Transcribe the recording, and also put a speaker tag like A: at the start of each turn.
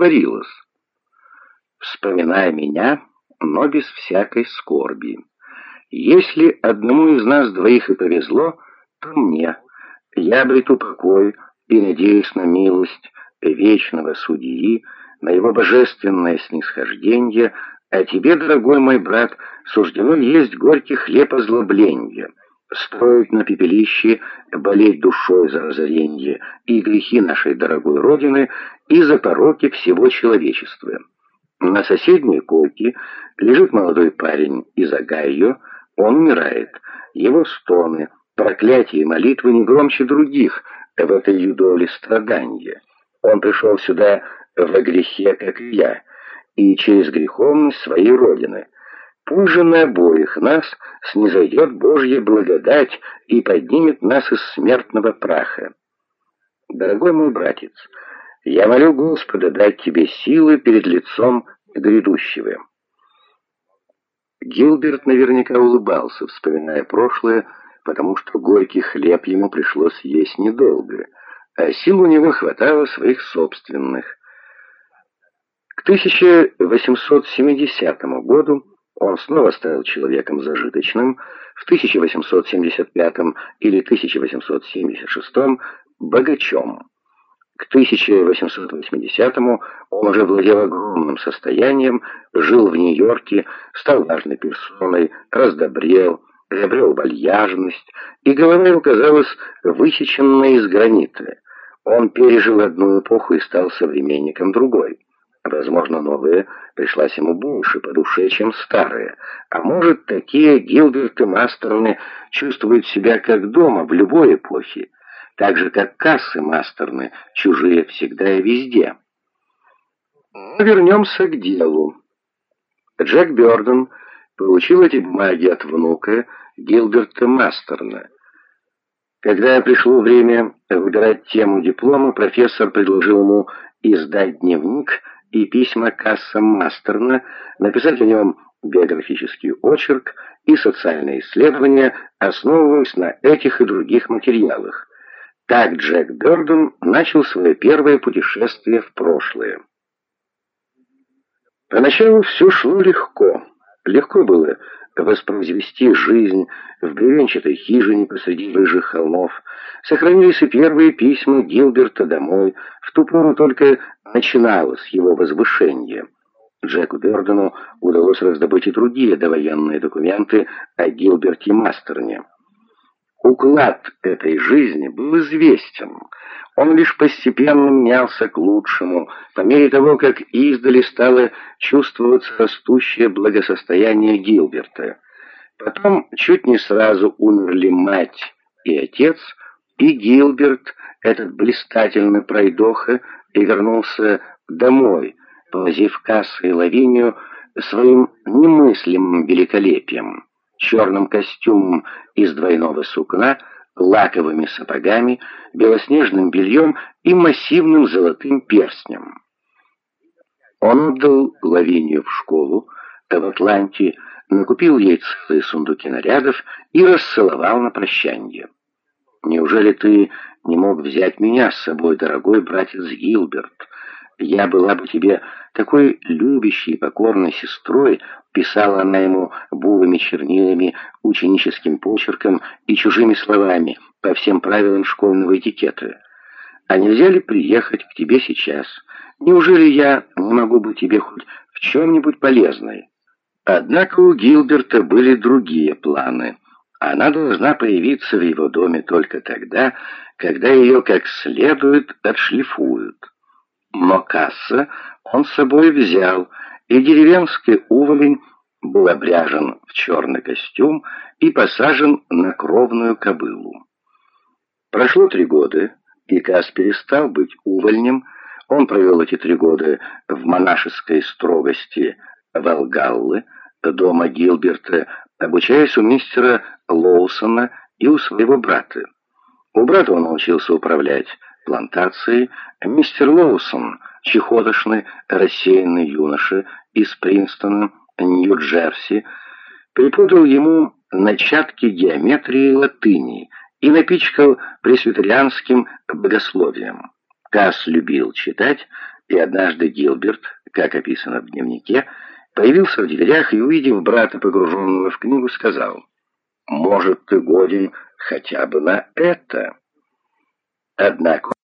A: творилось. Вспоминая меня, но без всякой скорби. Если одному из нас двоих и повезло, то мне. Я обрету покой и надеюсь на милость вечного судьи, на его божественное снисхождение, а тебе, дорогой мой брат, суждено есть горький хлеб озлобления, строить на пепелище, болеть душой за разоренье и грехи нашей дорогой Родины и за пороки всего человечества. На соседней койке лежит молодой парень из Огайо, он умирает. Его стоны, проклятия и молитвы не громче других в этой юдоли страдания. Он пришел сюда во грехе, как и я, и через греховность своей Родины. Пусть же на обоих нас снизойдет Божья благодать и поднимет нас из смертного праха. Дорогой мой братец, я молю Господа дать тебе силы перед лицом грядущего. Гилберт наверняка улыбался, вспоминая прошлое, потому что горький хлеб ему пришлось есть недолго, а сил у него хватало своих собственных. К 1870 году он снова стал человеком зажиточным, в 1875 или 1876 богачом. К 1880-му он уже владел огромным состоянием, жил в Нью-Йорке, стал важной персоной, раздобрел, приобрел вальяжность, и голова его казалась высеченной из гранита. Он пережил одну эпоху и стал современником другой. Возможно, новая пришлась ему больше по душе, чем старая. А может, такие Гилберты Мастерны чувствуют себя как дома в любой эпохе так же, как кассы мастерны, чужие всегда и везде. Вернемся к делу. Джек Бёрден получил эти бумаги от внука Гилберта Мастерна. Когда пришло время выбирать тему диплома, профессор предложил ему издать дневник и письма кассам Мастерна, написать в нем биографический очерк и социальные исследования, основываясь на этих и других материалах. Так Джек Бёрден начал свое первое путешествие в прошлое. Поначалу все шло легко. Легко было воспроизвести жизнь в бревенчатой хижине посреди рыжих холмов. Сохранились и первые письма Гилберта домой. В ту пору только начиналось его возвышение. Джеку Бёрдену удалось раздобыть и другие довоенные документы о Гилберте Мастерне. Уклад этой жизни был известен. Он лишь постепенно менялся к лучшему, по мере того, как издали стало чувствоваться растущее благосостояние Гилберта. Потом чуть не сразу умерли мать и отец, и Гилберт, этот блистательный пройдоха, и вернулся домой, положив кассу и лавинию своим немыслимым великолепием черным костюмом из двойного сукна, лаковыми сапогами, белоснежным бельем и массивным золотым перстнем. Он отдал Лавинию в школу, а в Атланте накупил ей целые сундуки нарядов и расцеловал на прощанье. «Неужели ты не мог взять меня с собой, дорогой братец Гилберт?» Я была бы тебе такой любящей и покорной сестрой, писала она ему булыми чернилами, ученическим почерком и чужими словами, по всем правилам школьного этикета. А нельзя ли приехать к тебе сейчас? Неужели я не могу быть тебе хоть в чем-нибудь полезной? Однако у Гилберта были другие планы. Она должна появиться в его доме только тогда, когда ее как следует отшлифуют. Но касса он с собой взял, и деревенский уволень был обряжен в черный костюм и посажен на кровную кобылу. Прошло три года, и Кас перестал быть увольнем. Он провел эти три года в монашеской строгости Волгаллы, дома Гилберта, обучаясь у мистера Лоусона и у своего брата. У брата он научился управлять плантации, мистер Лоусон, чехотошный, рассеянный юноша из Принстона, Нью-Джерси, преподал ему начатки геометрии и латыни и напичкал пресвитерианским богословием. Касс любил читать И однажды Гилберт, как описано в дневнике, появился в дверях и, увидев брата, погруженного в книгу, сказал, «Может, ты годен хотя бы на это?» Однако